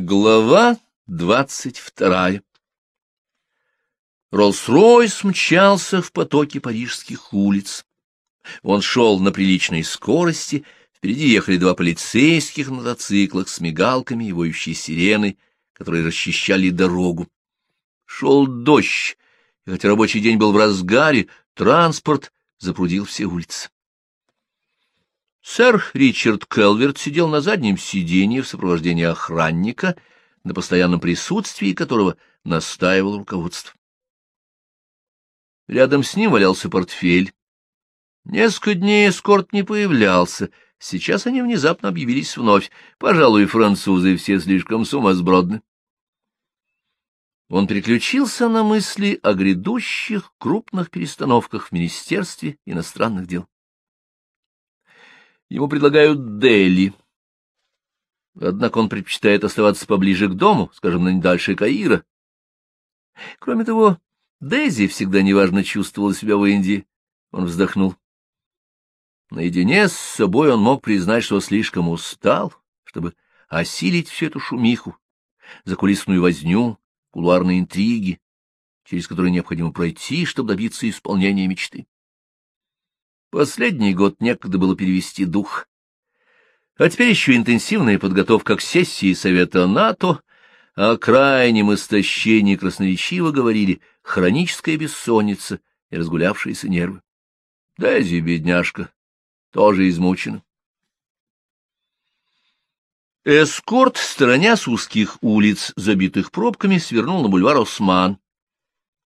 Глава двадцать вторая Роллс-Ройс мчался в потоке парижских улиц. Он шел на приличной скорости, впереди ехали два полицейских на мотоциклах с мигалками и воющей сиреной, которые расчищали дорогу. Шел дождь, и хотя рабочий день был в разгаре, транспорт запрудил все улицы. Сэр Ричард Келверт сидел на заднем сиденье в сопровождении охранника, на постоянном присутствии которого настаивал руководство. Рядом с ним валялся портфель. Несколько дней эскорт не появлялся, сейчас они внезапно объявились вновь. Пожалуй, французы все слишком сумасбродны. Он переключился на мысли о грядущих крупных перестановках в Министерстве иностранных дел. Ему предлагают Дели. Однако он предпочитает оставаться поближе к дому, скажем, на дальше Каира. Кроме того, Дейзи всегда неважно чувствовала себя в Индии. Он вздохнул. Наедине с собой он мог признать, что слишком устал, чтобы осилить всю эту шумиху, закулисную возню, кулуарные интриги, через которые необходимо пройти, чтобы добиться исполнения мечты. Последний год некогда было перевести дух. А теперь еще интенсивная подготовка к сессии Совета НАТО, о крайнем истощении красноречиво говорили хроническая бессонница и разгулявшиеся нервы. Дези, бедняжка, тоже измучена. Эскорт, сторонясь узких улиц, забитых пробками, свернул на бульвар Осман.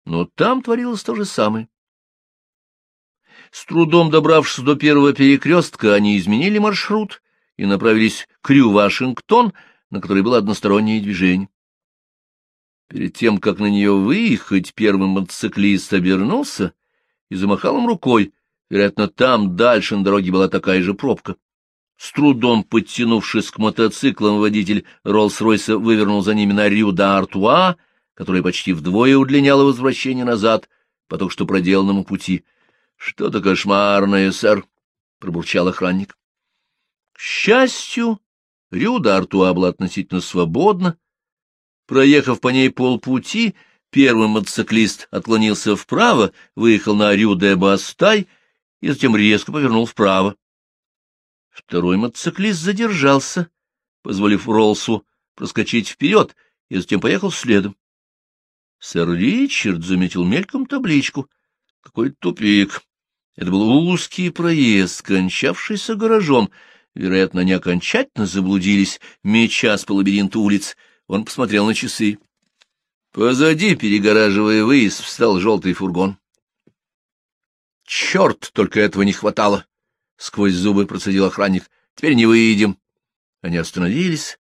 Но там творилось то же самое. С трудом добравшись до первого перекрестка, они изменили маршрут и направились к Рю-Вашингтон, на которой было одностороннее движение. Перед тем, как на нее выехать, первый мотоциклист обернулся и замахал им рукой. Вероятно, там дальше на дороге была такая же пробка. С трудом подтянувшись к мотоциклам, водитель Роллс-Ройса вывернул за ними на Рю-да-Артуа, которая почти вдвое удлиняла возвращение назад по только что проделанному пути —— Что-то кошмарное, сэр, — пробурчал охранник. К счастью, Рюда Артуа была относительно свободна. Проехав по ней полпути, первый мотоциклист отклонился вправо, выехал на Рю-де-Бастай и затем резко повернул вправо. Второй мотоциклист задержался, позволив Ролсу проскочить вперед, и затем поехал следом. Сэр Ричард заметил мельком табличку. Какой тупик. Это был узкий проезд, кончавшийся гаражом. Вероятно, они окончательно заблудились, мечась по лабиринту улиц. Он посмотрел на часы. Позади, перегораживая выезд, встал желтый фургон. «Черт, только этого не хватало!» — сквозь зубы процедил охранник. «Теперь не выйдем». Они остановились.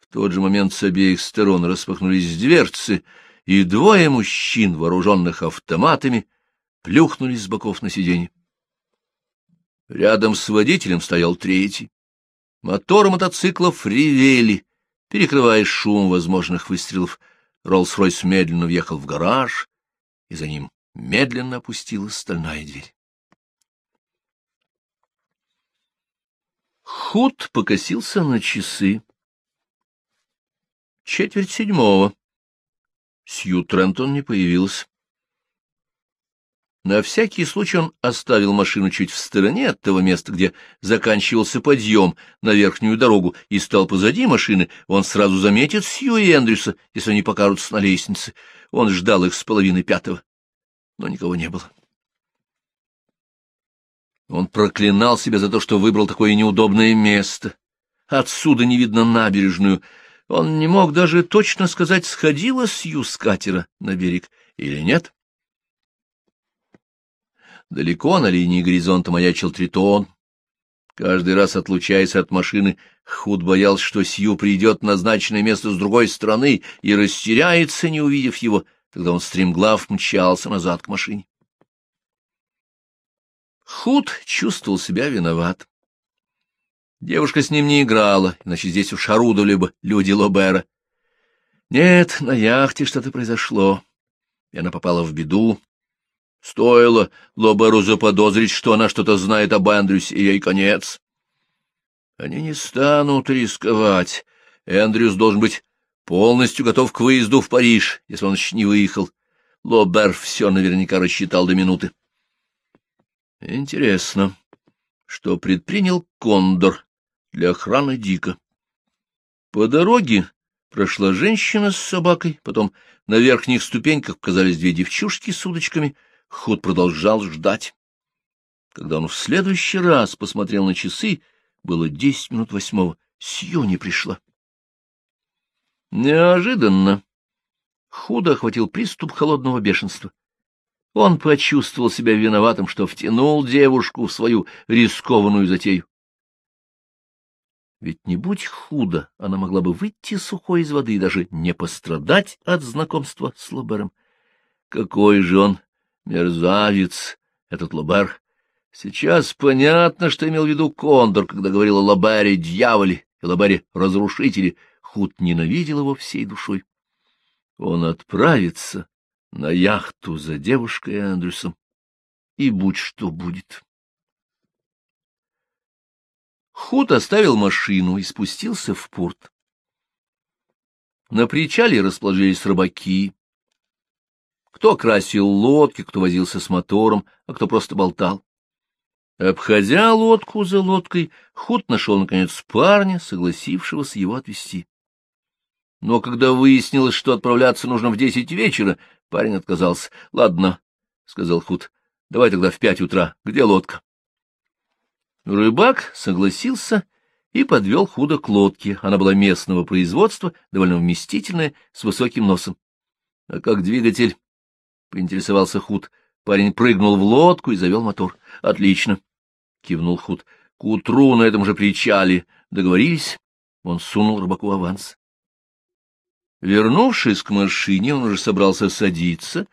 В тот же момент с обеих сторон распахнулись дверцы, и двое мужчин, вооруженных автоматами, плюхнулись с боков на сиденье. Рядом с водителем стоял третий. Моторы мотоциклов ревели, перекрывая шум возможных выстрелов. Роллс-Ройс медленно въехал в гараж, и за ним медленно опустилась стальная дверь. Худ покосился на часы. Четверть седьмого. Сью Трентон не появилась. На всякий случай он оставил машину чуть в стороне от того места, где заканчивался подъем на верхнюю дорогу, и стал позади машины. Он сразу заметит Сью и Эндрюса, если они покажутся на лестнице. Он ждал их с половины пятого, но никого не было. Он проклинал себя за то, что выбрал такое неудобное место. Отсюда не видно набережную. Он не мог даже точно сказать, сходила Сью с катера на берег или нет. Далеко на линии горизонта маячил тритон. Каждый раз, отлучаясь от машины, Худ боялся, что Сью придет в назначенное место с другой стороны и растеряется, не увидев его. Тогда он стремглав мчался назад к машине. Худ чувствовал себя виноват. Девушка с ним не играла, иначе здесь уж орудовали бы люди Лобера. Нет, на яхте что-то произошло, и она попала в беду, Стоило Лоберу заподозрить, что она что-то знает об Эндрюсе, и ей конец. Они не станут рисковать. Эндрюс должен быть полностью готов к выезду в Париж, если он еще не выехал. Лобер все наверняка рассчитал до минуты. Интересно, что предпринял Кондор для охраны Дика. По дороге прошла женщина с собакой, потом на верхних ступеньках показались две девчушки с удочками. Ход продолжал ждать. Когда он в следующий раз посмотрел на часы, было десять минут восьмого. Сью не пришла. Неожиданно худо охватил приступ холодного бешенства. Он почувствовал себя виноватым, что втянул девушку в свою рискованную затею. Ведь не будь худо, она могла бы выйти сухой из воды и даже не пострадать от знакомства с Лобером. Какой же он мерзавец, этот Лобер! Сейчас понятно, что имел в виду Кондор, когда говорил о Лобере дьяволе и Лобере разрушителе — Худ ненавидел его всей душой. Он отправится на яхту за девушкой Эндрюсом, и будь что будет. Худ оставил машину и спустился в порт. На причале расположились рыбаки. Кто красил лодки, кто возился с мотором, а кто просто болтал. Обходя лодку за лодкой, Худ нашел, наконец, парня, согласившегося его отвезти. Но когда выяснилось, что отправляться нужно в десять вечера, парень отказался. — Ладно, — сказал Худ, — давай тогда в пять утра. Где лодка? Рыбак согласился и подвел Худа к лодке. Она была местного производства, довольно вместительная, с высоким носом. — А как двигатель? — поинтересовался Худ. Парень прыгнул в лодку и завел мотор. — Отлично, — кивнул Худ. — К утру на этом же причале договорились. Он сунул рыбаку аванс. Вернувшись к машине, он уже собрался садиться,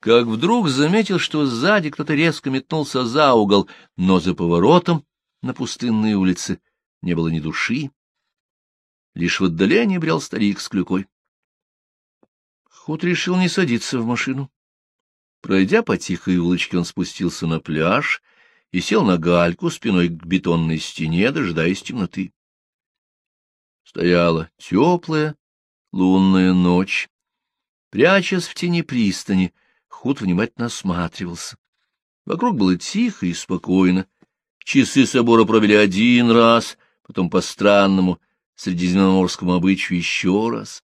как вдруг заметил, что сзади кто-то резко метнулся за угол, но за поворотом на пустынной улице не было ни души. Лишь в отдалении брел старик с клюкой. Худ решил не садиться в машину. Пройдя по тихой улочке, он спустился на пляж и сел на гальку спиной к бетонной стене, дожидаясь темноты. Стояла теплая, лунная ночь. Прячась в тени пристани, Худ внимательно осматривался. Вокруг было тихо и спокойно. Часы собора провели один раз, потом по странному средиземноморскому обычаю еще раз.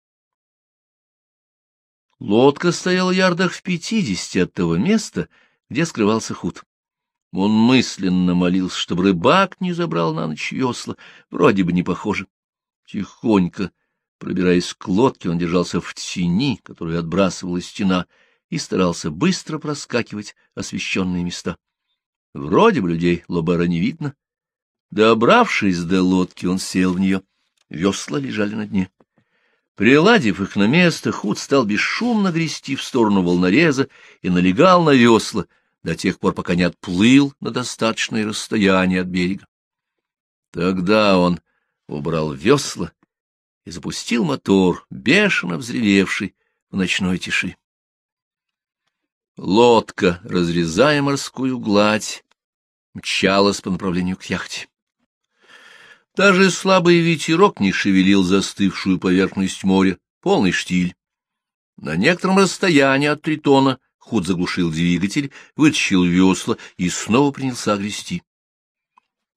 Лодка стояла ярдах в пятидесяти от того места, где скрывался Худ. Он мысленно молился, чтобы рыбак не забрал на ночь весла, вроде бы не похоже. Тихонько Пробираясь к лодке, он держался в тени, которую отбрасывала стена, и старался быстро проскакивать освещенные места. Вроде бы людей Лобара не видно. Добравшись до лодки, он сел в нее. Весла лежали на дне. Приладив их на место, Худ стал бесшумно грести в сторону волнореза и налегал на весла до тех пор, пока не отплыл на достаточное расстояние от берега. Тогда он убрал весла и запустил мотор, бешено взревевший в ночной тиши. Лодка, разрезая морскую гладь, мчалась по направлению к яхте. Даже слабый ветерок не шевелил застывшую поверхность моря, полный штиль. На некотором расстоянии от тритона Худ заглушил двигатель, вытащил весла и снова принялся грести.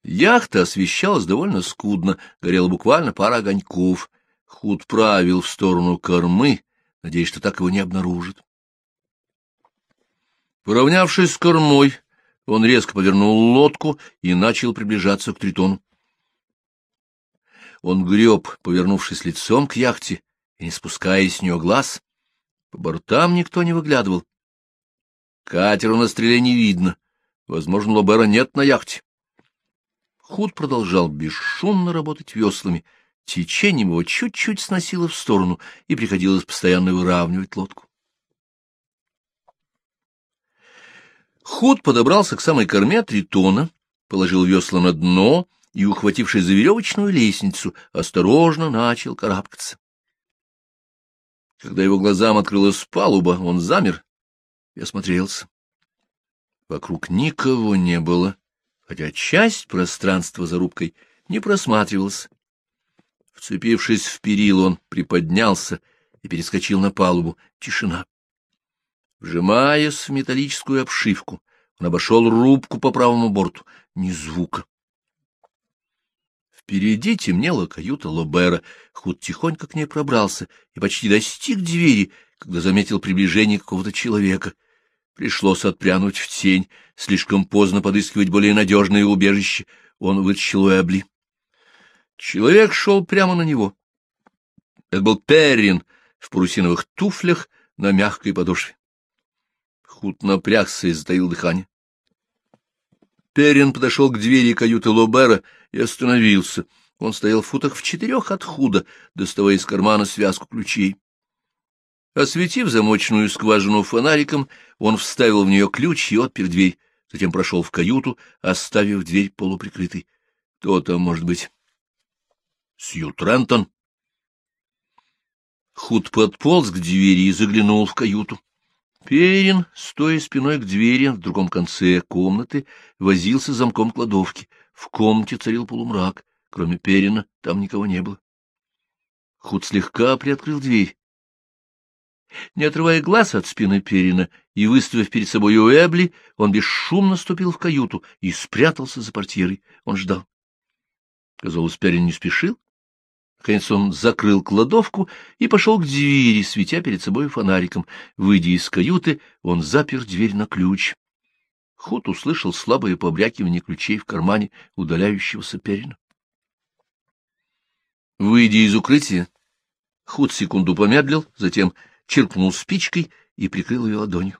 Яхта освещалась довольно скудно, горела буквально пара огоньков. Худ правил в сторону кормы, надеясь, что так его не обнаружат. Поравнявшись с кормой, он резко повернул лодку и начал приближаться к тритону. Он греб, повернувшись лицом к яхте и не спуская с нее глаз. По бортам никто не выглядывал. Катера на стреле не видно. Возможно, Лобера нет на яхте. Худ продолжал бесшумно работать веслами, Течением его чуть-чуть сносило в сторону, и приходилось постоянно выравнивать лодку. Худ подобрался к самой корме тритона, положил весла на дно и, ухватившись за веревочную лестницу, осторожно начал карабкаться. Когда его глазам открылась палуба, он замер и осмотрелся. Вокруг никого не было, хотя часть пространства за рубкой не просматривалась. Вцепившись в перил, он приподнялся и перескочил на палубу. Тишина. Вжимаясь в металлическую обшивку, он обошел рубку по правому борту. Ни звука. Впереди темнела каюта Лобера. Худ тихонько к ней пробрался и почти достиг двери, когда заметил приближение какого-то человека. Пришлось отпрянуть в тень, слишком поздно подыскивать более надежное убежище. Он вытащил Уэбли. Человек шел прямо на него. Это был Перрин в парусиновых туфлях на мягкой подошве. Худ напрягся и затаил дыхание. Перрин подошел к двери каюты Лобера и остановился. Он стоял в футах в четырех от Худа, доставая из кармана связку ключей. Осветив замочную скважину фонариком, он вставил в нее ключ и отпер дверь, затем прошел в каюту, оставив дверь полуприкрытой. Кто там, может быть? Сью Трентон? Худ подполз к двери и заглянул в каюту. Перин, стоя спиной к двери в другом конце комнаты, возился замком кладовки. В комнате царил полумрак. Кроме Перина там никого не было. Худ слегка приоткрыл дверь. Не отрывая глаз от спины Перина и выставив перед собой Уэбли, он бесшумно ступил в каюту и спрятался за портьерой. Он ждал. Казалось, Перин не спешил. Наконец он закрыл кладовку и пошел к двери, светя перед собой фонариком. Выйдя из каюты, он запер дверь на ключ. Худ услышал слабое побрякивание ключей в кармане удаляющегося Перина. Выйдя из укрытия, Худ секунду помедлил, затем черкнул спичкой и прикрыл ее ладонью.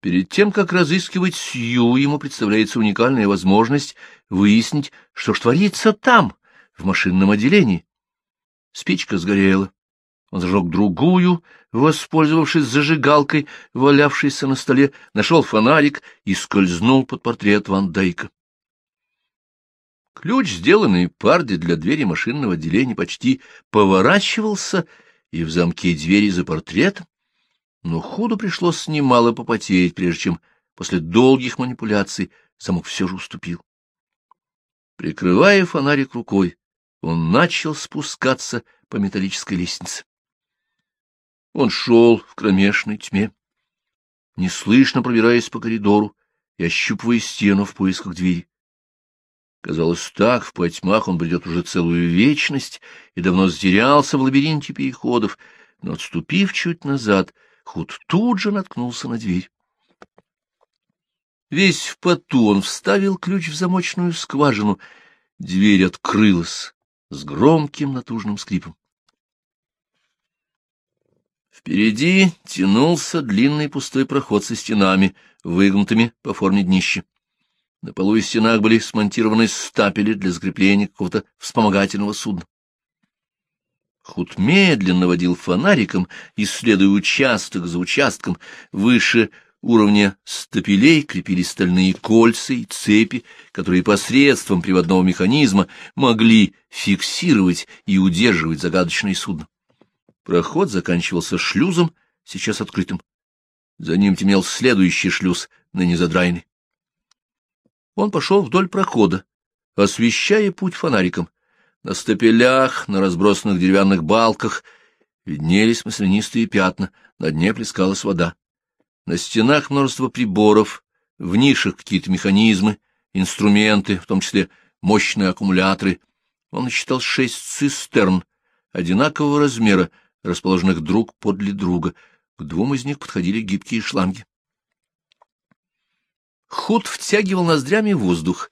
Перед тем, как разыскивать Сью, ему представляется уникальная возможность выяснить, что ж творится там, в машинном отделении. Спичка сгорела. Он зажег другую, воспользовавшись зажигалкой, валявшейся на столе, нашел фонарик и скользнул под портрет Ван Дейка. Ключ, сделанный парде для двери машинного отделения, почти поворачивался и в замке двери за портретом, но худу пришлось немало попотеть, прежде чем после долгих манипуляций замок все же уступил. Прикрывая фонарик рукой, он начал спускаться по металлической лестнице. Он шел в кромешной тьме, неслышно пробираясь по коридору и ощупывая стену в поисках двери. Казалось, так в потьмах он бредет уже целую вечность и давно затерялся в лабиринте переходов, но, отступив чуть назад, Худ тут же наткнулся на дверь. Весь в поту он вставил ключ в замочную скважину. Дверь открылась с громким натужным скрипом. Впереди тянулся длинный пустой проход со стенами, выгнутыми по форме днища. На полу и стенах были смонтированы стапели для закрепления какого-то вспомогательного судна. Худ медленно водил фонариком, исследуя участок за участком, выше уровня стапелей крепились стальные кольца и цепи, которые посредством приводного механизма могли фиксировать и удерживать загадочное судно. Проход заканчивался шлюзом, сейчас открытым. За ним темнел следующий шлюз, ныне задраенный. Он пошел вдоль прохода, освещая путь фонариком. На стапелях, на разбросанных деревянных балках виднелись маслянистые пятна, на дне плескалась вода. На стенах множество приборов, в нишах какие-то механизмы, инструменты, в том числе мощные аккумуляторы. Он насчитал шесть цистерн одинакового размера, расположенных друг подле друга. К двум из них подходили гибкие шланги. Худ втягивал ноздрями воздух,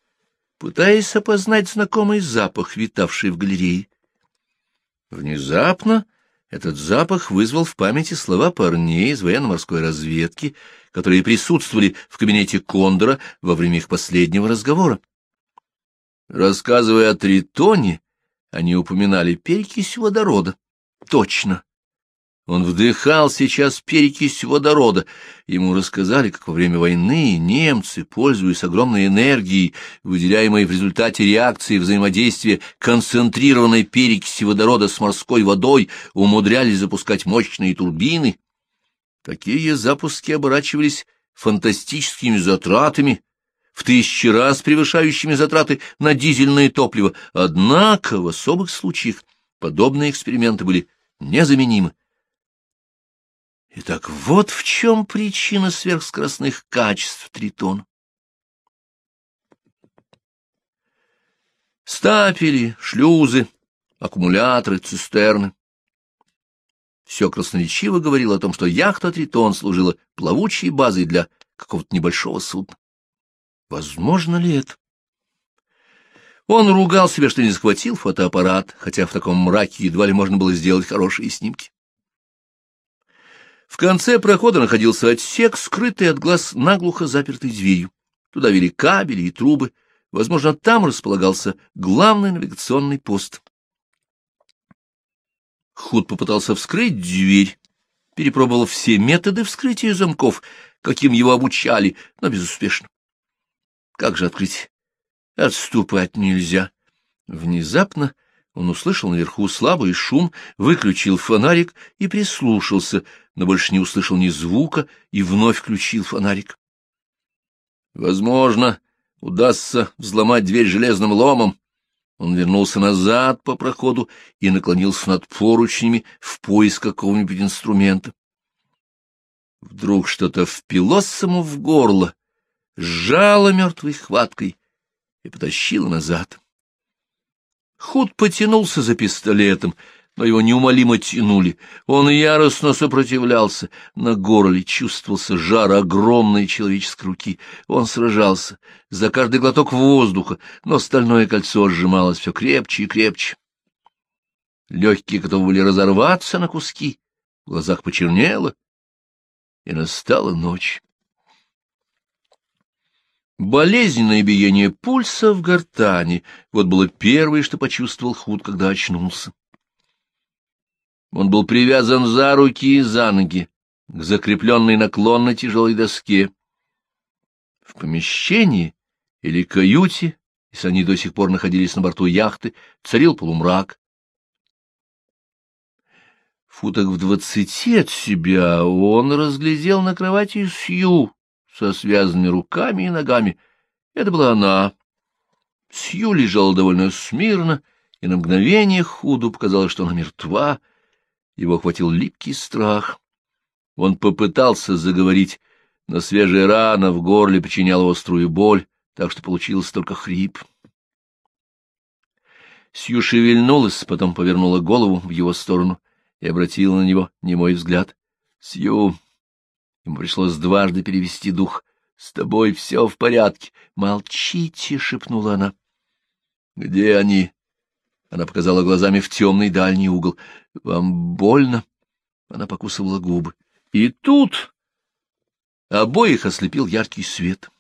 пытаясь опознать знакомый запах, витавший в галерее. Внезапно этот запах вызвал в памяти слова парней из военно-морской разведки, которые присутствовали в кабинете Кондора во время их последнего разговора. Рассказывая о Тритоне, они упоминали перекись водорода. Точно. Он вдыхал сейчас перекись водорода. Ему рассказали, как во время войны немцы, пользуясь огромной энергией, выделяемой в результате реакции взаимодействия концентрированной перекиси водорода с морской водой, умудрялись запускать мощные турбины. Такие запуски оборачивались фантастическими затратами, в тысячи раз превышающими затраты на дизельное топливо, однако в особых случаях подобные эксперименты были незаменимы. Итак, вот в чем причина сверхскоростных качеств тритона. Стапели, шлюзы, аккумуляторы, цистерны. Все красноречиво говорило о том, что яхта «Тритон» служила плавучей базой для какого-то небольшого судна. Возможно ли это? Он ругал себя, что не захватил фотоаппарат, хотя в таком мраке едва ли можно было сделать хорошие снимки. В конце прохода находился отсек, скрытый от глаз наглухо запертой дверью. Туда вели кабели и трубы. Возможно, там располагался главный навигационный пост. Худ попытался вскрыть дверь, перепробовал все методы вскрытия замков, каким его обучали, но безуспешно. Как же открыть? Отступать нельзя. Внезапно он услышал наверху слабый шум, выключил фонарик и прислушался, но больше не услышал ни звука и вновь включил фонарик. Возможно, удастся взломать дверь железным ломом. Он вернулся назад по проходу и наклонился над поручнями в поиск какого-нибудь инструмента. Вдруг что-то впилось ему в горло, сжало мертвой хваткой и потащило назад. Худ потянулся за пистолетом, но его неумолимо тянули. Он яростно сопротивлялся. На горле чувствовался жар огромной человеческой руки. Он сражался за каждый глоток воздуха, но стальное кольцо сжималось все крепче и крепче. Легкие готовы были разорваться на куски, в глазах почернело, и настала ночь. Болезненное биение пульса в гортани — вот было первое, что почувствовал Худ, когда очнулся. Он был привязан за руки и за ноги к закрепленной наклонной тяжелой доске. В помещении или каюте, если они до сих пор находились на борту яхты, царил полумрак. Футок в двадцати от себя он разглядел на кровати Сью со связанными руками и ногами. Это была она. Сью лежала довольно смирно, и на мгновение Худу показалось, что она мертва. Его охватил липкий страх. Он попытался заговорить, но свежая рана в горле причиняла острую боль, так что получился только хрип. Сью шевельнулась, потом повернула голову в его сторону — и обратила на него немой взгляд. — Сью! Ему пришлось дважды перевести дух. — С тобой все в порядке. — Молчите! — шепнула она. — Где они? Она показала глазами в темный дальний угол. — Вам больно? Она покусывала губы. И тут обоих ослепил яркий свет.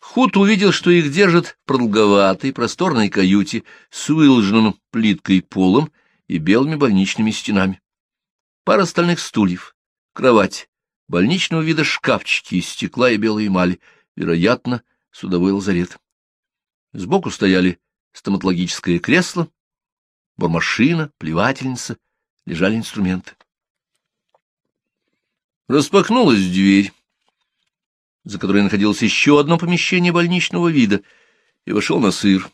Худ увидел, что их держат в продолговатой просторной каюте с выложенным плиткой полом и белыми больничными стенами. Пара стальных стульев, кровать, больничного вида шкафчики из стекла и белой эмали, вероятно, судовой лазарет. Сбоку стояли стоматологическое кресло, бормашина, плевательница, лежали инструменты. Распахнулась дверь, за которой находилось еще одно помещение больничного вида, и вошел на сыр.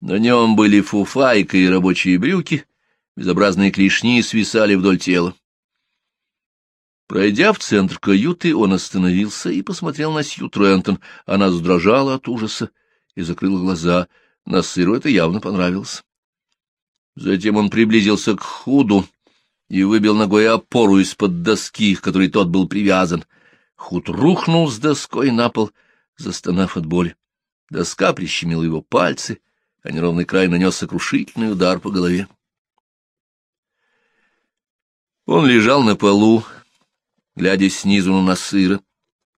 На нем были фуфайка и рабочие брюки, безобразные клешни свисали вдоль тела. Пройдя в центр каюты, он остановился и посмотрел на Сью Трентон. Она задрожала от ужаса и закрыла глаза. Насыру это явно понравилось. Затем он приблизился к Худу и выбил ногой опору из-под доски, к которой тот был привязан. Худ рухнул с доской на пол, застонав от боли. Доска прищемила его пальцы, а неровный край нанес сокрушительный удар по голове. Он лежал на полу, глядя снизу на Насыра.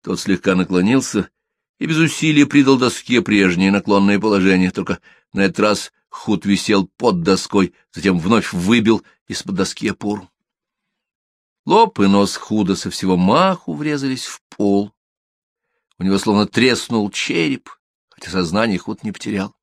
Тот слегка наклонился и без усилия придал доске прежнее наклонное положение, только на этот раз худ висел под доской, затем вновь выбил из-под доски опору. Лоб и нос худа со всего маху врезались в пол. У него словно треснул череп, хотя сознание худ не потерял.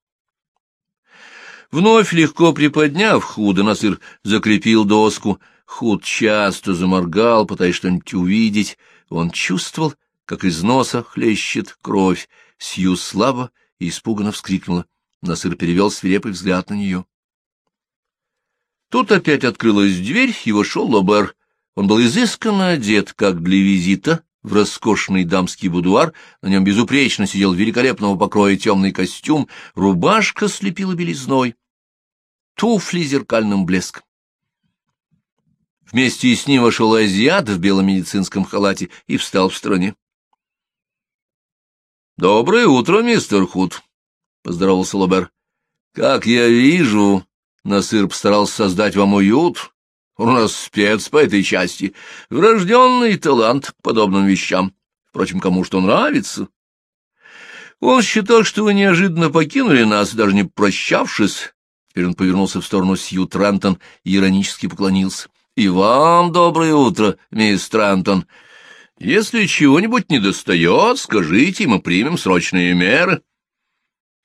Вновь легко приподняв худо, Насыр закрепил доску — Худ часто заморгал, пытаясь что-нибудь увидеть. Он чувствовал, как из носа хлещет кровь. Сью слабо и испуганно вскрикнула. Насыр перевел свирепый взгляд на нее. Тут опять открылась дверь, и вошел Лобер. Он был изысканно одет, как для визита, в роскошный дамский будуар, на нем безупречно сидел великолепного покроя темный костюм, рубашка слепила белизной, туфли зеркальным блеском. Вместе с ним вошел азиат в белом медицинском халате и встал в стороне. — Доброе утро, мистер Худ, — поздоровался Лобер. — Как я вижу, Насыр постарался создать вам уют. У нас спец по этой части, врожденный талант к подобным вещам. Впрочем, кому что нравится. Он считал, что вы неожиданно покинули нас, даже не прощавшись. Теперь он повернулся в сторону Сью Трантон и иронически поклонился. — И вам доброе утро, мисс Трантон. Если чего-нибудь недостает, скажите, мы примем срочные меры.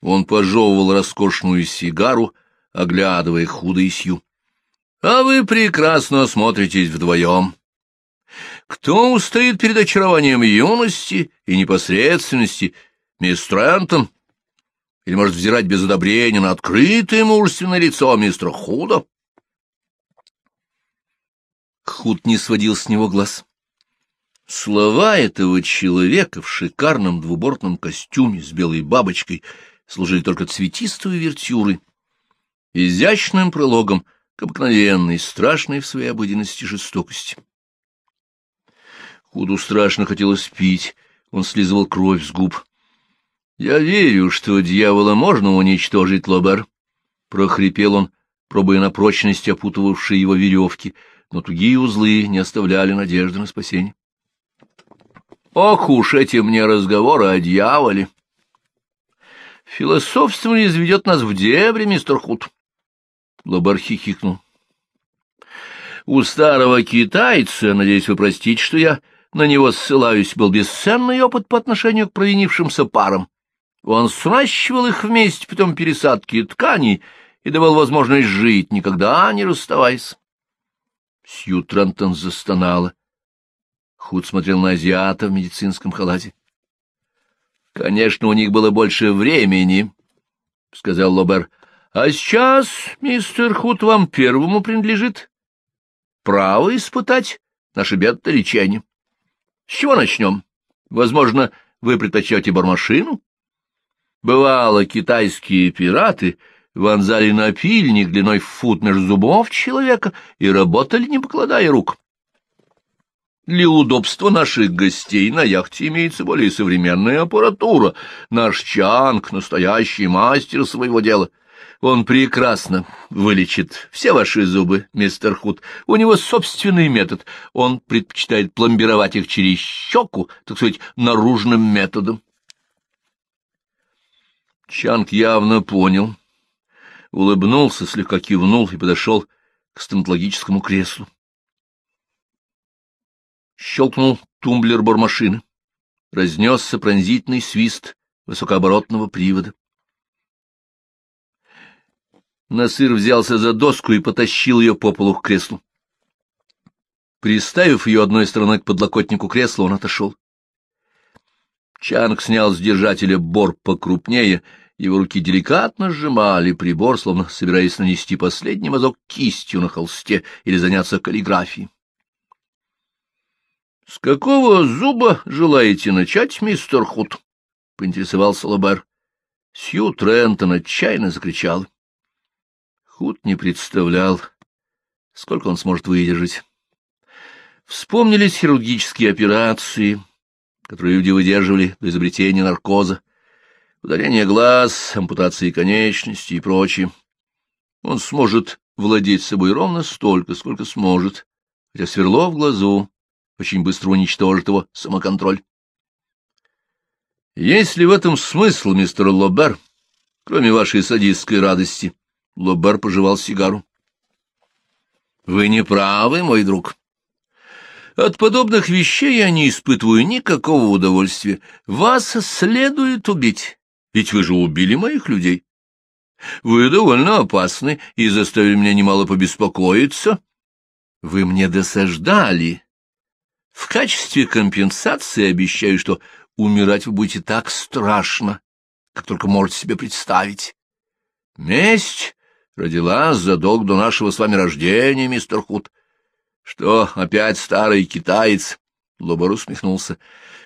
Он пожевывал роскошную сигару, оглядывая худо Сью. — А вы прекрасно смотритесь вдвоем. Кто устоит перед очарованием юности и непосредственности, мисс Трентон? Или может взирать без одобрения на открытое мужественное лицо мистера Худа? Худ не сводил с него глаз. Слова этого человека в шикарном двубортном костюме с белой бабочкой служили только цветистой вертюрой, изящным прологом к обыкновенной, страшной в своей обыденности жестокости. Худу страшно хотелось пить, он слизывал кровь с губ. — Я верю, что дьявола можно уничтожить, Лобер, — прохрипел он, пробуя на прочность опутывавшие его веревки, но тугие узлы не оставляли надежды на спасение. Ох уж эти мне разговоры о дьяволе! Философствование изведет нас в дебри, мистер Худ. Лобар хихикнул. У старого китайца, надеюсь, вы простите, что я на него ссылаюсь, был бесценный опыт по отношению к провинившимся парам. Он сращивал их вместе путем пересадки тканей и давал возможность жить, никогда не расставаясь. Сью Трентон застонала. Худ смотрел на азиата в медицинском халате. — Конечно, у них было больше времени, — сказал Лобер. — А сейчас, мистер Худ, вам первому принадлежит право испытать наше бедное лечение. С чего начнем? Возможно, вы предпочтете бармашину? Бывало, китайские пираты вонзали напильник длиной в фут между зубов человека и работали, не покладая рук. Для удобства наших гостей на яхте имеется более современная аппаратура. Наш Чанг — настоящий мастер своего дела. Он прекрасно вылечит все ваши зубы, мистер Худ. У него собственный метод. Он предпочитает пломбировать их через щеку, так сказать, наружным методом. Чанг явно понял, улыбнулся, слегка кивнул и подошел к стоматологическому креслу. Щелкнул тумблер бормашины. Разнесся пронзительный свист высокооборотного привода. Насыр взялся за доску и потащил ее по полу к креслу. Приставив ее одной стороной к подлокотнику кресла, он отошел. Чанг снял с держателя бор покрупнее, его руки деликатно сжимали прибор, словно собираясь нанести последний мазок кистью на холсте или заняться каллиграфией. — С какого зуба желаете начать, мистер Худ? — поинтересовался Лобер. Сью Трентон отчаянно закричал. Худ не представлял, сколько он сможет выдержать. Вспомнились хирургические операции, которые люди выдерживали до изобретения наркоза, удаление глаз, ампутации конечностей и прочее. Он сможет владеть собой ровно столько, сколько сможет, хотя сверло в глазу очень быстро уничтожит его самоконтроль. Есть ли в этом смысл, мистер Лобер, кроме вашей садистской радости? Лобер пожевал сигару. Вы не правы, мой друг. От подобных вещей я не испытываю никакого удовольствия. Вас следует убить, ведь вы же убили моих людей. Вы довольно опасны и заставили меня немало побеспокоиться. Вы мне досаждали, В качестве компенсации обещаю, что умирать вы будете так страшно, как только можете себе представить. Месть родилась задолго до нашего с вами рождения, мистер Худ. Что, опять старый китаец? Лобар усмехнулся.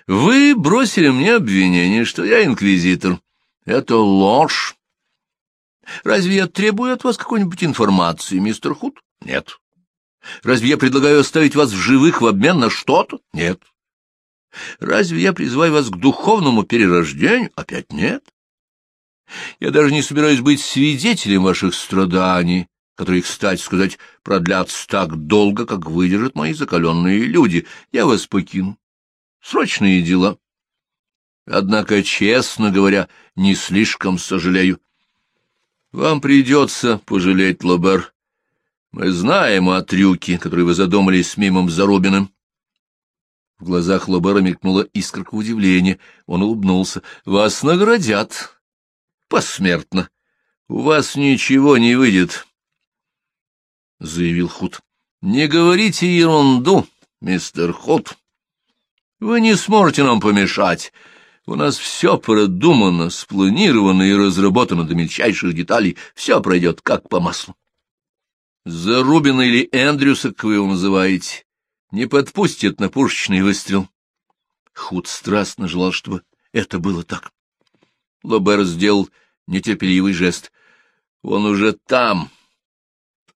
Вы бросили мне обвинение, что я инквизитор. Это ложь. Разве я требую от вас какой-нибудь информации, мистер Худ? Нет. Разве я предлагаю оставить вас в живых в обмен на что-то? Нет. Разве я призываю вас к духовному перерождению? Опять нет. Я даже не собираюсь быть свидетелем ваших страданий, которые, кстати сказать, продлятся так долго, как выдержат мои закаленные люди. Я вас покину. Срочные дела. Однако, честно говоря, не слишком сожалею. Вам придется пожалеть, Лобер. Мы знаем о трюке, который вы задумали с мимом Зарубиным. В глазах Лобера мелькнула искорка удивления. Он улыбнулся. — Вас наградят. Посмертно. У вас ничего не выйдет, — заявил Худ. — Не говорите ерунду, мистер Худ. Вы не сможете нам помешать. У нас все продумано, спланировано и разработано до мельчайших деталей. Все пройдет как по маслу. Зарубина или Эндрюса, как вы его называете, не подпустит на пушечный выстрел. Худ страстно желал, чтобы это было так. Лобер сделал нетерпеливый жест. Он уже там.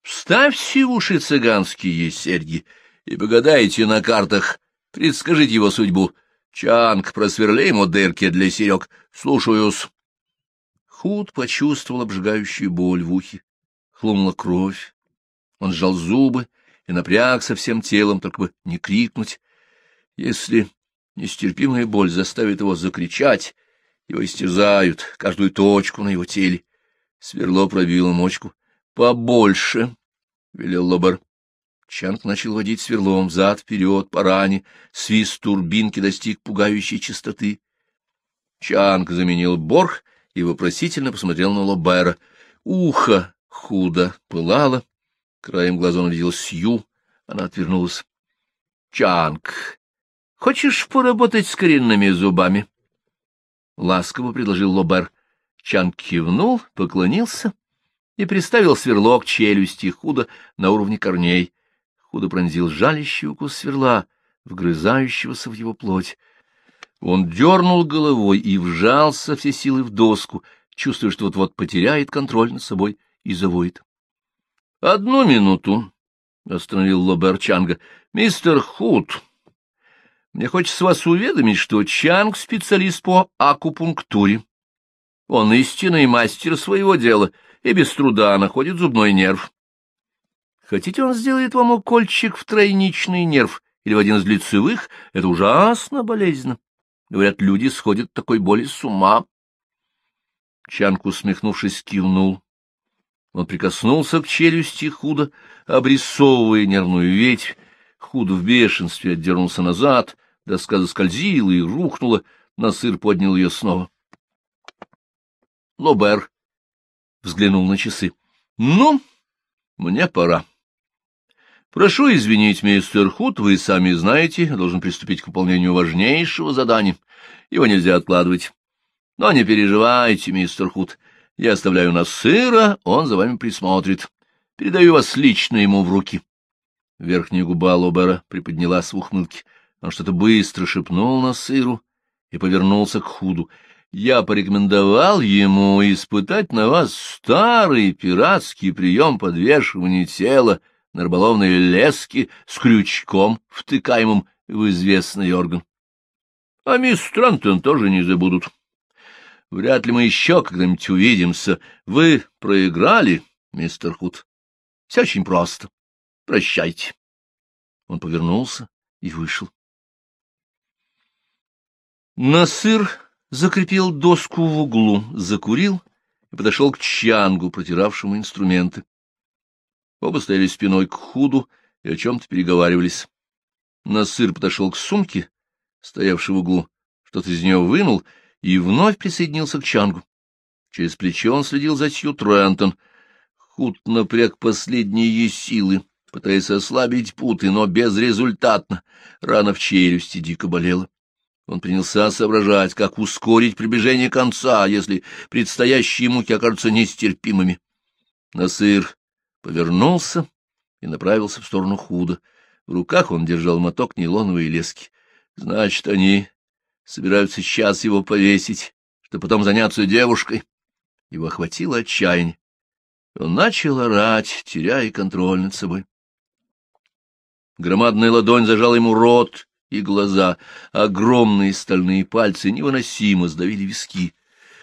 Вставьте в уши цыганские серьги и погадайте на картах, предскажите его судьбу. Чанг, просверли ему дырки для серег. Слушаюсь. Худ почувствовал обжигающую боль в ухе. Хлунула кровь. Он сжал зубы и напрягся всем телом, только бы не крикнуть. Если нестерпимая боль заставит его закричать, его истязают, каждую точку на его теле. Сверло пробило мочку. — Побольше, — велел Лобар. Чанг начал водить сверлом взад-вперед по ране, свист турбинки достиг пугающей частоты. Чанг заменил борг и вопросительно посмотрел на Лобера. Ухо худо пылало, краем глаза он видел Сью, она отвернулась. — Чанг, хочешь поработать с коренными зубами? — ласково предложил Лобер. Чанг кивнул, поклонился и приставил сверло к челюсти худо на уровне корней. Худо пронзил жалящий укус сверла, вгрызающегося в его плоть. Он дернул головой и вжался все силы в доску, чувствуя, что вот-вот потеряет контроль над собой и завоет. — Одну минуту, — остановил Лобер Чанга. — Мистер Худ, мне хочется вас уведомить, что Чанг — специалист по акупунктуре. Он истинный мастер своего дела и без труда находит зубной нерв. Хотите, он сделает вам укольчик в тройничный нерв или в один из лицевых? Это ужасно болезненно. Говорят, люди сходят от такой боли с ума. Чанг, усмехнувшись, кивнул. Он прикоснулся к челюсти худо, обрисовывая нервную ветвь. Худо в бешенстве отдернулся назад, доска заскользила и рухнула, Насыр поднял ее снова. Лобер взглянул на часы. — Ну, мне пора. Прошу извинить, мистер Худ, вы сами знаете, должен приступить к выполнению важнейшего задания. Его нельзя откладывать. Но не переживайте, мистер Худ. Я оставляю нас сыра, он за вами присмотрит. Передаю вас лично ему в руки. Верхняя губа Лобера приподнялась в ухмылке. Он что-то быстро шепнул на сыру и повернулся к Худу. Я порекомендовал ему испытать на вас старый пиратский прием подвешивания тела — на рыболовной леске с крючком, втыкаемым в известный орган. А мисс Трантон тоже не забудут. Вряд ли мы еще когда-нибудь увидимся. Вы проиграли, мистер Худ. Все очень просто. Прощайте. Он повернулся и вышел. Насыр закрепил доску в углу, закурил и подошел к Чангу, протиравшему инструменты. Оба стояли спиной к худу и о чем-то переговаривались. Насыр подошел к сумке, стоявшей в углу, что-то из нее вынул и вновь присоединился к Чангу. Через плечо он следил за Сью Трентон. Худ напряг последние силы, пытаясь ослабить путы, но безрезультатно. Рана в челюсти дико болела. Он принялся соображать, как ускорить приближение конца, если предстоящие муки окажутся нестерпимыми. Насыр повернулся и направился в сторону худа. В руках он держал моток нейлоновой лески. Значит, они собираются сейчас его повесить, чтобы потом заняться девушкой. Его охватило отчаяние. Он начал орать, теряя контроль над собой. Громадная ладонь зажала ему рот и глаза, огромные стальные пальцы невыносимо сдавили виски.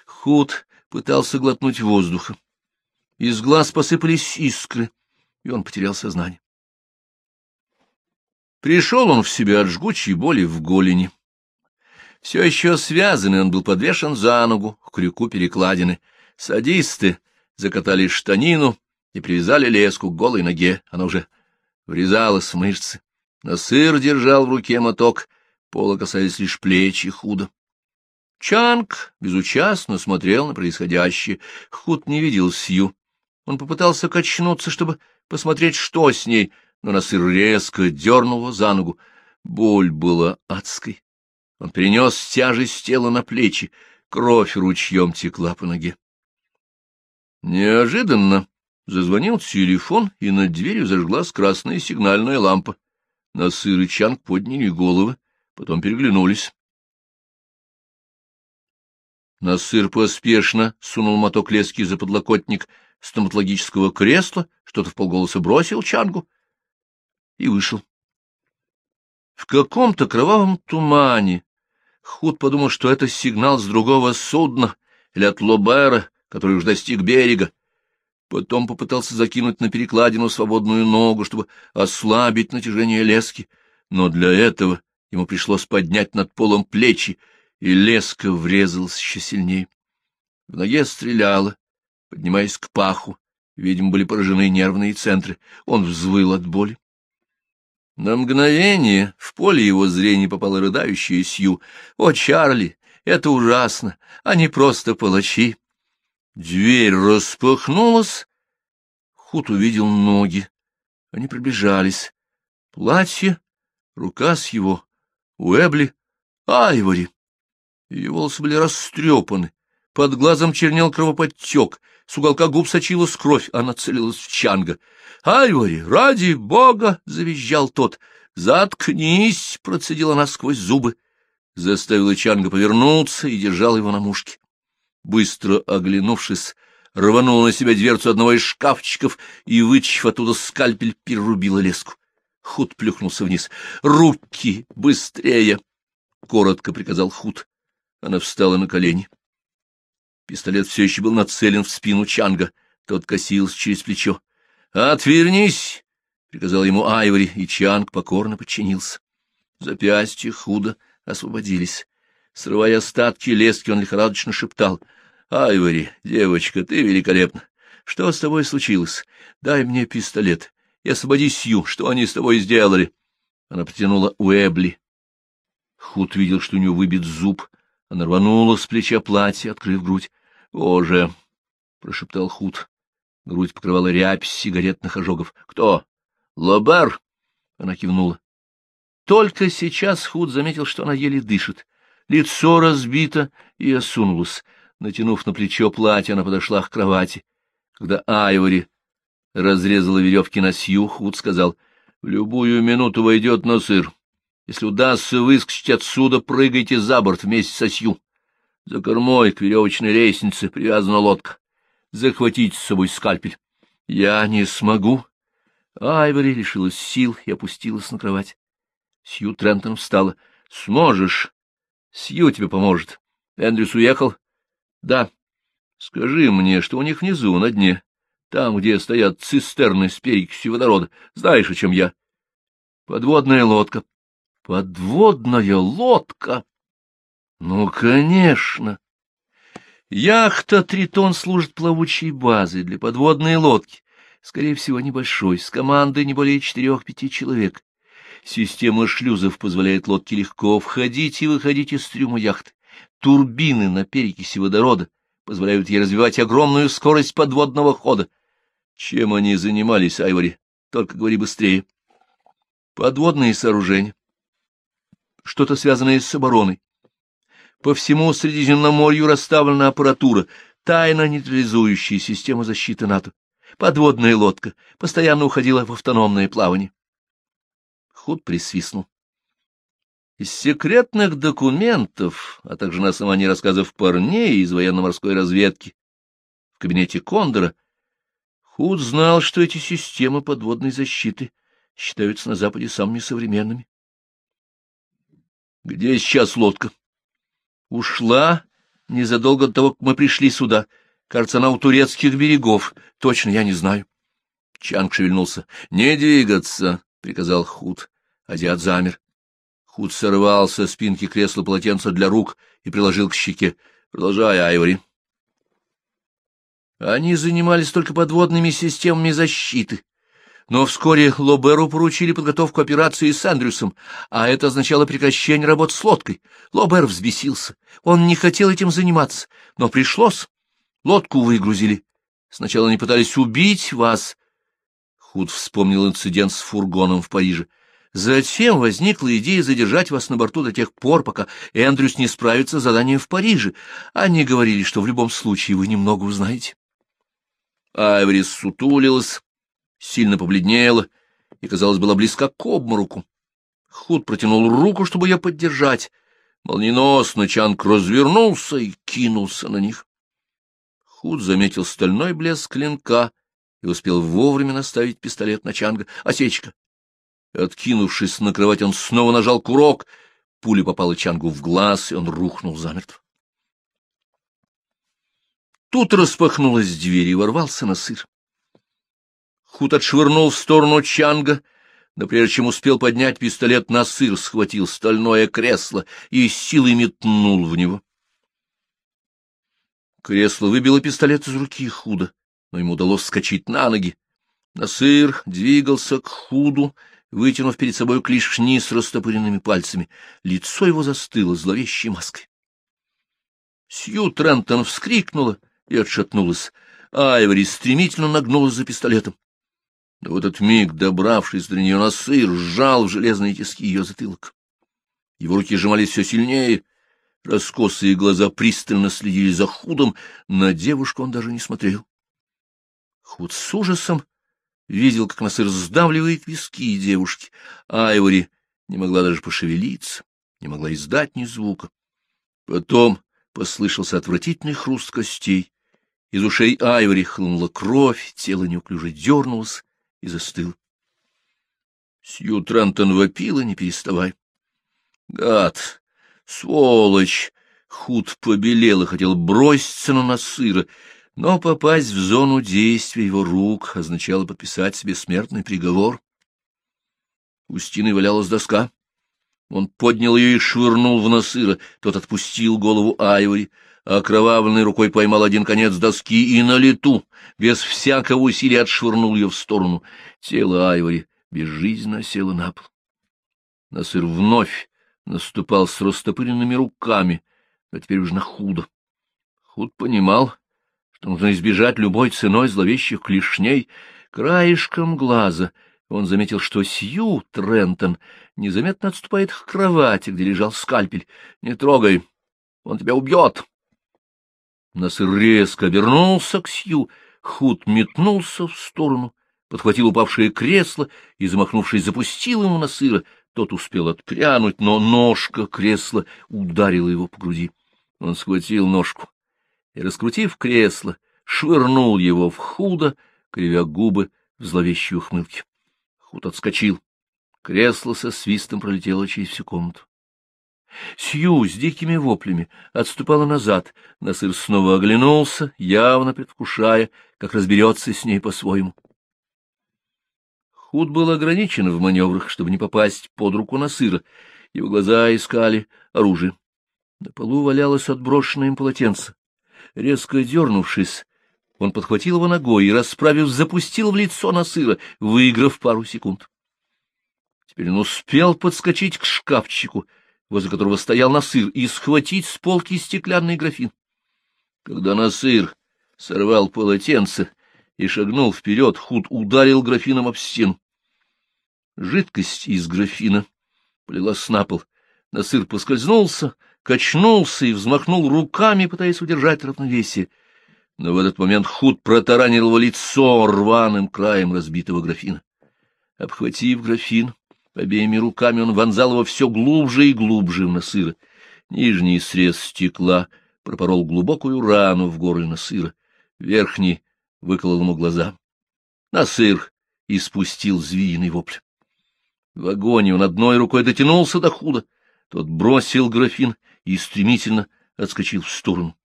Худ пытался глотнуть воздуха. Из глаз посыпались искры, и он потерял сознание. Пришел он в себя от жгучей боли в голени. Все еще связанный, он был подвешен за ногу к крюку перекладины. Садисты закатали штанину и привязали леску к голой ноге. Она уже врезалась в мышцы. Насыр держал в руке моток, пола касались лишь плечи худо. Чанг безучастно смотрел на происходящее. Худ не видел Сью. Он попытался качнуться, чтобы посмотреть, что с ней, но Насыр резко дернул его за ногу. Боль была адской. Он перенес тяжесть тела на плечи, кровь ручьем текла по ноге. Неожиданно зазвонил телефон, и над дверью зажглась красная сигнальная лампа. Насыр и Чанг подняли головы, потом переглянулись. Насыр поспешно сунул моток лески за подлокотник стоматологического кресла, что-то в полголоса бросил Чангу и вышел. В каком-то кровавом тумане Худ подумал, что это сигнал с другого судна или от Лобера, который уж достиг берега. Потом попытался закинуть на перекладину свободную ногу, чтобы ослабить натяжение лески, но для этого ему пришлось поднять над полом плечи, и леска врезалась еще сильнее. В ноге стреляло, поднимаясь к паху. Видимо, были поражены нервные центры. Он взвыл от боли. На мгновение в поле его зрения попала рыдающая Сью. «О, Чарли, это ужасно! Они просто палачи!» Дверь распахнулась. Худ увидел ноги. Они приближались. Платье, рука с его, Уэбли, Айвори. Ее волосы были растрепаны, под глазом чернел кровоподтек, с уголка губ сочилась кровь, она целилась в Чанга. — Айвори, ради бога! — завизжал тот. — Заткнись! — процедила она сквозь зубы. Заставила Чанга повернуться и держал его на мушке. Быстро оглянувшись, рванула на себя дверцу одного из шкафчиков и, вытащив оттуда скальпель, перерубила леску. Худ плюхнулся вниз. «Руки! Быстрее!» — коротко приказал Худ. Она встала на колени. Пистолет все еще был нацелен в спину Чанга. Тот косился через плечо. «Отвернись!» — приказал ему Айвори, и Чанг покорно подчинился. Запястья худо освободились. Срывая остатки лески, он лихорадочно шептал. «Айвори, девочка, ты великолепна. Что с тобой случилось? Дай мне пистолет и освободи Сью. Что они с тобой сделали?» Она протянула Уэбли. Худ видел, что у нее выбит зуб. Она рванула с плеча платье, открыв грудь. — Боже! — прошептал Худ. Грудь покрывала рябь сигаретных ожогов. — Кто? — Лобер! — она кивнула. Только сейчас Худ заметил, что она еле дышит. Лицо разбито и осунулось. Натянув на плечо платье, она подошла к кровати. Когда Айвори разрезала веревки на Сью, Худ сказал, — В любую минуту войдет Насыр. Если удастся выскочить отсюда, прыгайте за борт вместе со Сью. За кормой к веревочной лестнице привязана лодка. Захватите с собой скальпель. Я не смогу. Айвори лишилась сил и опустилась на кровать. Сью Трентон встала. — Сможешь. Сью тебе поможет. Эндрюс уехал? — Да. Скажи мне, что у них внизу, на дне, там, где стоят цистерны с перекисью водорода. Знаешь, о чем я? Подводная лодка. Подводная лодка! Ну, конечно. Яхта «Тритон» служит плавучей базой для подводной лодки, скорее всего, небольшой, с командой не более четырех-пяти человек. Система шлюзов позволяет лодке легко входить и выходить из трюма яхты. Турбины на перекиси водорода позволяют ей развивать огромную скорость подводного хода. Чем они занимались, Айвори? только говори быстрее. Подводные сооружения. Что-то связанное с обороной. По всему Средиземноморью расставлена аппаратура, тайно нейтрализующая систему защиты НАТО. Подводная лодка постоянно уходила в автономное плавание. Худ присвистнул. Из секретных документов, а также на основании рассказов парней из военно-морской разведки в кабинете Кондора, Худ знал, что эти системы подводной защиты считаются на Западе самыми современными. Где сейчас лодка? Ушла незадолго до того, как мы пришли сюда. Кажется, она у турецких берегов. Точно я не знаю. Чанг шевельнулся. — Не двигаться, — приказал Худ. Азиат замер. Худ сорвал со спинки кресла полотенца для рук и приложил к щеке. — Продолжай, Айвори. Они занимались только подводными системами защиты. Но вскоре Лоберу поручили подготовку операции с Андрюсом, а это означало прекращение работы с лодкой. Лобер взбесился. Он не хотел этим заниматься, но пришлось. Лодку выгрузили. Сначала они пытались убить вас. Худ вспомнил инцидент с фургоном в Париже. Затем возникла идея задержать вас на борту до тех пор, пока Эндрюс не справится с заданием в Париже. Они говорили, что в любом случае вы немного узнаете. Айврис сутулилась, сильно побледнела и, казалось, была близка к обмороку. Худ протянул руку, чтобы ее поддержать. Молниеносно Чанг развернулся и кинулся на них. Худ заметил стальной блеск клинка и успел вовремя наставить пистолет на Чанга. Осечка. Откинувшись на кровать, он снова нажал курок. Пуля попала Чангу в глаз, и он рухнул замертво. Тут распахнулась дверь и ворвался на сыр. Худ отшвырнул в сторону Чанга, но прежде чем успел поднять пистолет, на сыр схватил стальное кресло и силой метнул в него. Кресло выбило пистолет из руки Худа, но ему удалось вскочить на ноги. Насыр двигался к Худу, вытянув перед собой клешни с растопыренными пальцами. Лицо его застыло зловещей маской. Сью Трентон вскрикнула — и отшатнулась. Айвори стремительно нагнулась за пистолетом. Но в этот миг, добравшись до нее на сыр, сжал в железные тиски ее затылок. Его руки сжимались все сильнее, раскосые глаза пристально следили за худом, на девушку он даже не смотрел. Худ с ужасом видел, как Насыр сдавливает виски девушки. Айвори не могла даже пошевелиться, не могла издать ни звука. Потом послышался отвратительный хруст костей, из ушей Айвори хлынула кровь, тело неуклюже дернулось и застыло. Сью Трентон вопила, не переставай. Гад! Сволочь! Худ побелел и хотел броситься на Насыра, но попасть в зону действия его рук означало подписать себе смертный приговор. У стены валялась доска. Он поднял ее и швырнул в Насыра. Тот отпустил голову Айвори окровавленной рукой поймал один конец доски и на лету, без всякого усилия отшвырнул ее в сторону. Тело Айвори безжизненно село на пол. Насыр вновь наступал с растопыренными руками, но теперь уже на худо. Худ понимал, что нужно избежать любой ценой зловещих клешней. Краешком глаза он заметил, что Сью Трентон незаметно отступает к кровати, где лежал скальпель. — Не трогай, он тебя убьет! Насыр резко обернулся к Сью, Худ метнулся в сторону, подхватил упавшее кресло и, замахнувшись, запустил ему Насыра. Тот успел отпрянуть, но ножка кресла ударила его по груди. Он схватил ножку и, раскрутив кресло, швырнул его в Худа, кривя губы в зловещей ухмылке. Худ отскочил. Кресло со свистом пролетело через всю комнату. Сью с дикими воплями отступала назад. Насыр снова оглянулся, явно предвкушая, как разберется с ней по-своему. Худ был ограничен в маневрах, чтобы не попасть под руку Насыра. Его глаза искали оружие. На полу валялось отброшенное им полотенце. Резко дернувшись, он подхватил его ногой и, расправив, запустил в лицо Насыра, выиграв пару секунд. Теперь он успел подскочить к шкафчику — возле которого стоял Насыр, и схватить с полки стеклянный графин. Когда Насыр сорвал полотенце и шагнул вперед, Худ ударил графином об стену. Жидкость из графина полилась на пол. Насыр поскользнулся, качнулся и взмахнул руками, пытаясь удержать равновесие. Но в этот момент Худ протаранил его лицо рваным краем разбитого графина. Обхватив графин, обеими руками он вонзал его все глубже и глубже в Насыра. Нижний срез стекла пропорол глубокую рану в горле Насыра. Верхний выколол ему глаза. Насыр испустил звериный вопль. В агонии он одной рукой дотянулся до худа. Тот бросил графин и стремительно отскочил в сторону.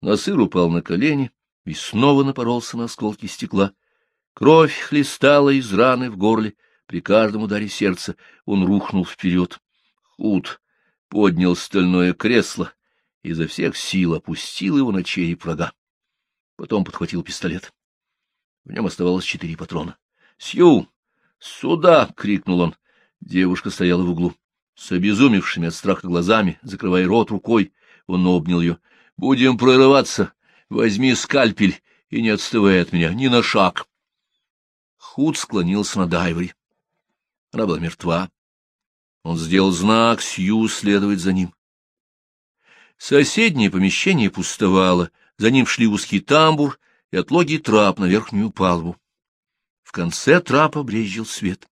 Насыр упал на колени и снова напоролся на осколки стекла. Кровь хлестала из раны в горле. При каждом ударе сердца он рухнул вперед. Худ поднял стальное кресло и изо всех сил опустил его на череп врага. Потом подхватил пистолет. В нем оставалось четыре патрона. — Сью! Сюда! — крикнул он. Девушка стояла в углу. С обезумевшими от страха глазами, закрывая рот рукой, он обнял ее. — Будем прорываться. Возьми скальпель и не отставай от меня ни на шаг. Худ склонился над Айвори. Она была мертва. Он сделал знак Сью следовать за ним. Соседнее помещение пустовало, за ним шли узкий тамбур и отлогий трап на верхнюю палубу. В конце трапа брезжил свет.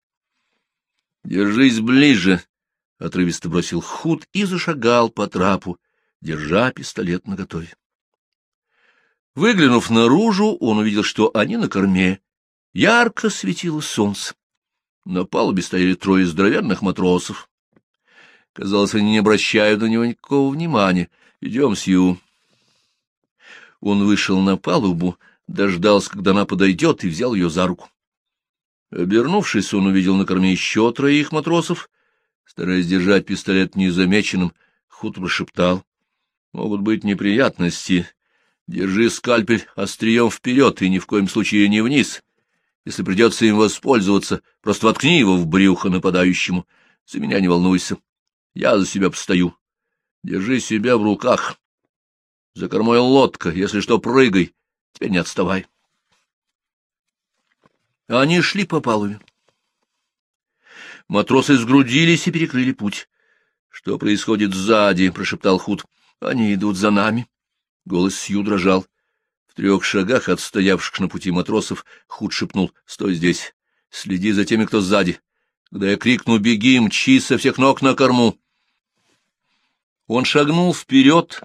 — Держись ближе, — отрывисто бросил Худ и зашагал по трапу, держа пистолет наготове. Выглянув наружу, он увидел, что они на корме. Ярко светило солнце. На палубе стояли трое здоровенных матросов. Казалось, они не обращают на него никакого внимания. Идем, Сью. Он вышел на палубу, дождался, когда она подойдет, и взял ее за руку. Обернувшись, он увидел на корме еще троих матросов. Стараясь держать пистолет незамеченным, Худ прошептал. — Могут быть неприятности. Держи скальпель острием вперед и ни в коем случае не вниз. Если придется им воспользоваться, просто воткни его в брюхо нападающему. За меня не волнуйся. Я за себя постою. Держи себя в руках. За кормой лодка, если что, прыгай. Теперь не отставай. Они шли по палубе. Матросы сгрудились и перекрыли путь. — Что происходит сзади? — прошептал Худ. — Они идут за нами. Голос Сью дрожал. Трех шагах от стоявших на пути матросов Худ шепнул. — Стой здесь. Следи за теми, кто сзади. Когда я крикну «Беги!», мчи со всех ног на корму. Он шагнул вперед,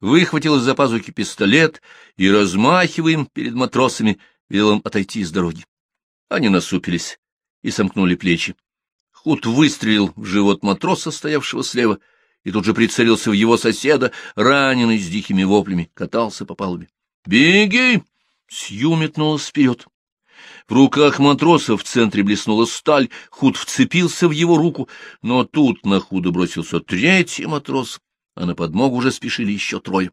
выхватил из-за пазухи пистолет и, размахивая им перед матросами, велел им отойти с дороги. Они насупились и сомкнули плечи. Худ выстрелил в живот матроса, стоявшего слева, и тут же прицелился в его соседа, раненый с дикими воплями, катался по палубе. «Беги!» — Сью метнулась вперед. В руках матроса в центре блеснула сталь, Худ вцепился в его руку, но тут на Худа бросился третий матрос, а на подмогу уже спешили еще трое.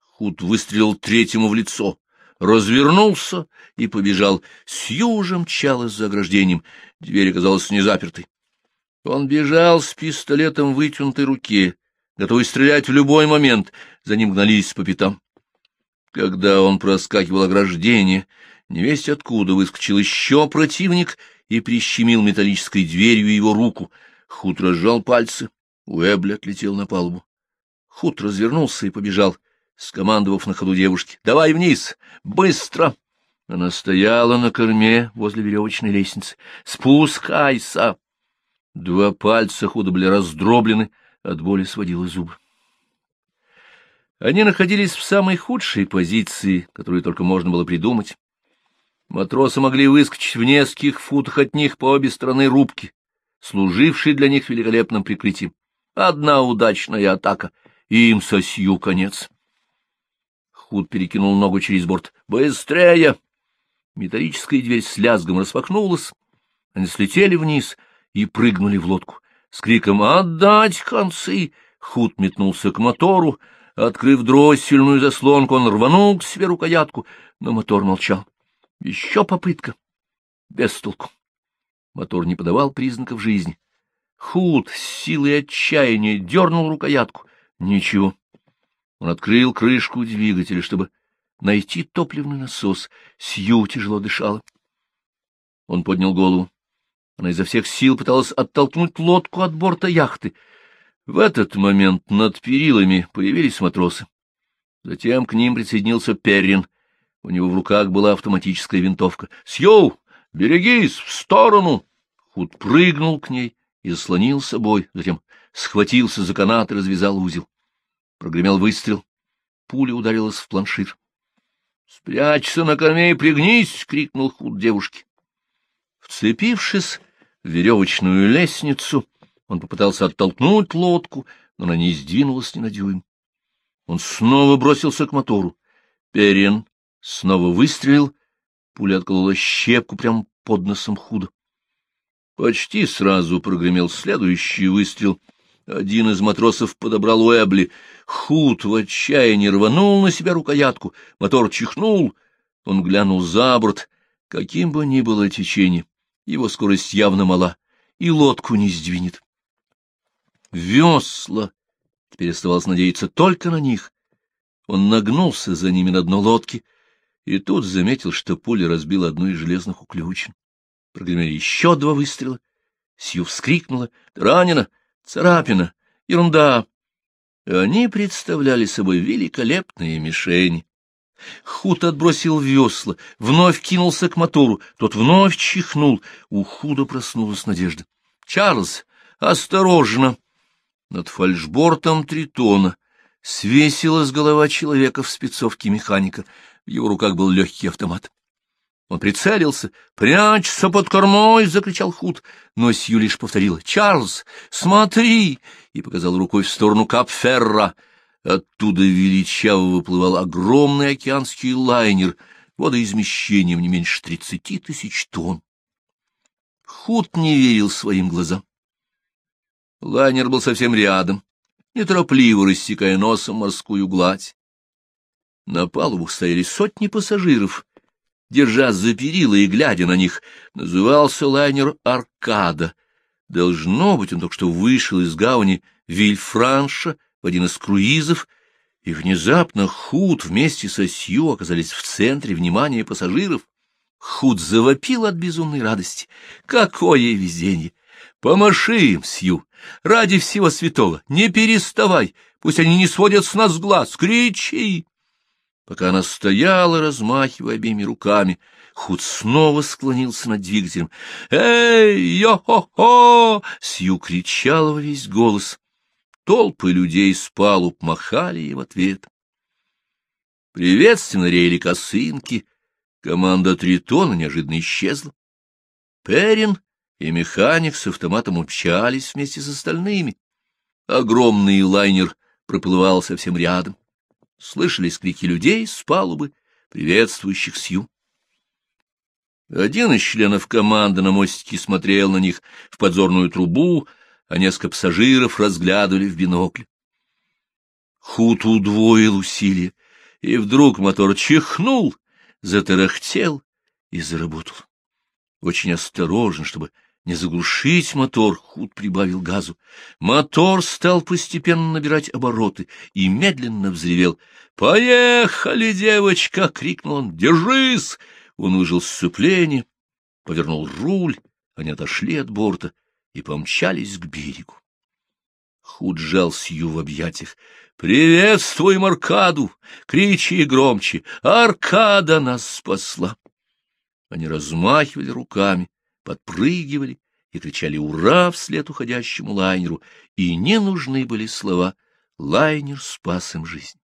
Худ выстрелил третьему в лицо развернулся и побежал. Сью же мчалась за ограждением. Дверь оказалась не запертой. Он бежал с пистолетом в вытянутой руке, готовый стрелять в любой момент. За ним гнались по пятам. Когда он проскакивал ограждение, невесть откуда выскочил еще противник и прищемил металлической дверью его руку. Худ разжал пальцы, Уэбли отлетел на палубу. Худ развернулся и побежал скомандовав на ходу девушке. — Давай вниз! Быстро! Она стояла на корме возле веревочной лестницы. — Спускайся! Два пальца худо были раздроблены, от боли сводила зубы. Они находились в самой худшей позиции, которую только можно было придумать. Матросы могли выскочить в нескольких футах от них по обе стороны рубки, служившей для них великолепным прикрытием. Одна удачная атака, и им сосью конец. Худ перекинул ногу через борт. «Быстрее!» Металлическая дверь с лязгом распахнулась. Они слетели вниз и прыгнули в лодку. С криком «Отдать концы!» Худ метнулся к мотору. Открыв дроссельную заслонку, он рванул к себе рукоятку, но мотор молчал. Еще попытка. Без толку. Мотор не подавал признаков жизни. Худ с силой отчаяния дернул рукоятку. Ничего. Он открыл крышку двигателя, чтобы найти топливный насос. Сью тяжело дышала. Он поднял голову. Она изо всех сил пыталась оттолкнуть лодку от борта яхты. В этот момент над перилами появились матросы. Затем к ним присоединился Перрин. У него в руках была автоматическая винтовка. «Сью! Берегись! В сторону!» Худ прыгнул к ней и заслонил собой, затем схватился за канат и развязал узел. Прогремел выстрел. Пуля ударилась в планшир. — Спрячься на корме и пригнись! — крикнул Худ девушке. Вцепившись в веревочную лестницу, он попытался оттолкнуть лодку, но она не сдвинулась ни на дюйм. Он снова бросился к мотору. Перин снова выстрелил, пуля отколола щепку прямо под носом худо. Почти сразу прогремел следующий выстрел. Один из матросов подобрал Уэбли. Худ в отчаянии рванул на себя рукоятку. Мотор чихнул. Он глянул за борт. Каким бы ни было течение, его скорость явно мала, и лодку не сдвинет. Весла! Теперь оставалось надеяться только на них. Он нагнулся за ними на дно лодки и тут заметил, что пуля разбила одну из железных уключен. Прогремели еще два выстрела. Сью вскрикнула. — Ранена! Царапина! Ерунда! Они представляли собой великолепные мишени. Худ отбросил весла, вновь кинулся к мотору, тот вновь чихнул. У Худа проснулась надежда. — Чарльз, осторожно! Над фальшбортом тритона свесилась голова человека в спецовке механика. В его руках был легкий автомат. Он прицелился. «Прячься под кормой!» — закричал Худ. Но Сью лишь повторила. «Чарльз, смотри!» и показал рукой в сторону Капферра. Оттуда величаво выплывал огромный океанский лайнер, водоизмещением не меньше тридцати тысяч тонн. Худ не верил своим глазам. Лайнер был совсем рядом, неторопливо рассекая носом морскую гладь. На палубах стояли сотни пассажиров, держа за перила и глядя на них. Назывался лайнер «Аркада». Должно быть, он только что вышел из гавани Вильфранша в один из круизов, и внезапно Худ вместе со Сью оказались в центре внимания пассажиров. Худ завопил от безумной радости. Какое везение! Помаши им, Сью, ради всего святого, не переставай, пусть они не сводят с нас глаз, кричи! Пока она стояла, размахивая обеими руками, Худ снова склонился над двигателем. «Эй, йо-хо-хо!» — Сью кричала во весь голос. Толпы людей с палуб махали ей в ответ. Приветственно реяли косынки. Команда Тритона неожиданно исчезла. Перин и механик с автоматом умчались вместе с остальными. Огромный лайнер проплывал совсем рядом. Слышались крики людей с палубы, приветствующих Сью. Один из членов команды на мостике смотрел на них в подзорную трубу, а несколько пассажиров разглядывали в бинокль. Худ удвоил усилия, и вдруг мотор чихнул, затарахтел и заработал. Очень осторожно, чтобы не заглушить мотор, Худ прибавил газу. Мотор стал постепенно набирать обороты и медленно взревел. «Поехали, девочка!» — крикнул он. «Держись!» Он выжил сцепление, повернул руль, они отошли от борта и помчались к берегу. Худ сжал Сью в объятиях. «Приветствуем Аркаду! Кричи громче! Аркада нас спасла!» Они размахивали руками, подпрыгивали и кричали «Ура!» вслед уходящему лайнеру, и не нужны были слова «Лайнер спас им жизнь».